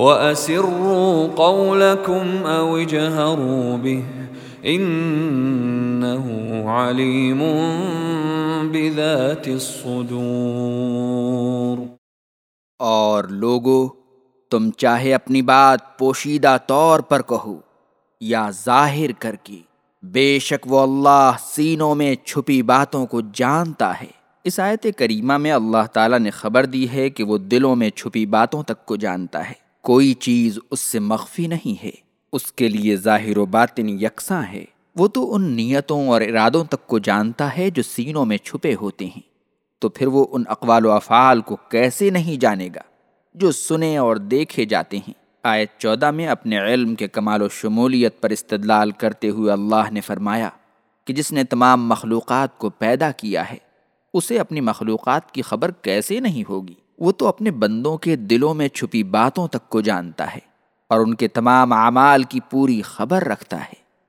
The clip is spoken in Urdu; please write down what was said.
وَأَسِرُّوا قَوْلَكُمْ أَوْ اجْهَرُوا بِهِ إِنَّهُ عَلِيمٌ بِذَاتِ الصُّدُورِ اور لوگو، تم چاہے اپنی بات پوشیدہ طور پر کہو یا ظاہر کر کے، بے شک وہ اللہ سینوں میں چھپی باتوں کو جانتا ہے۔ اس آیت کریمہ میں اللہ تعالیٰ نے خبر دی ہے کہ وہ دلوں میں چھپی باتوں تک کو جانتا ہے۔ کوئی چیز اس سے مخفی نہیں ہے۔ اس کے لیے ظاہر و باطن یکساں ہے۔ وہ تو ان نیتوں اور ارادوں تک کو جانتا ہے جو سینوں میں چھپے ہوتے ہیں۔ تو پھر وہ ان اقوال و افعال کو کیسے نہیں جانے گا؟ جو سنے اور دیکھے جاتے ہیں۔ آیت چودہ میں اپنے علم کے کمال و شمولیت پر استدلال کرتے ہوئے اللہ نے فرمایا کہ جس نے تمام مخلوقات کو پیدا کیا ہے، اسے اپنی مخلوقات کی خبر کیسے نہیں ہوگی؟ وہ تو اپنے بندوں کے دلوں میں چھپی باتوں تک کو جانتا ہے اور ان کے تمام اعمال کی پوری خبر رکھتا ہے۔